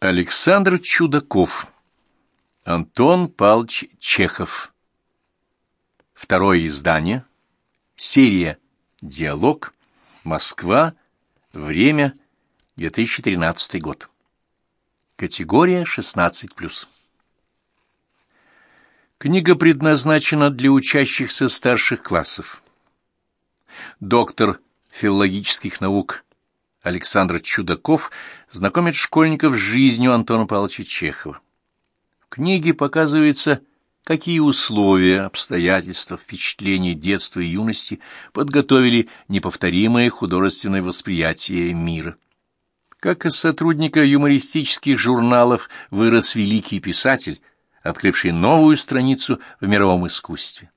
Александр Чудаков Антон Павлович Чехов Второе издание Серия «Диалог» Москва Время 2013 год Категория 16+. Книга предназначена для учащихся старших классов. Доктор филологических наук Александр Чудаков знакомит школьников с жизнью Антона Павловича Чехова. В книге показывается, какие условия, обстоятельства, впечатления детства и юности подготовили неповторимое художественное восприятие мира. Как из сотрудника юмористических журналов вырос великий писатель, открывший новую страницу в мировом искусстве.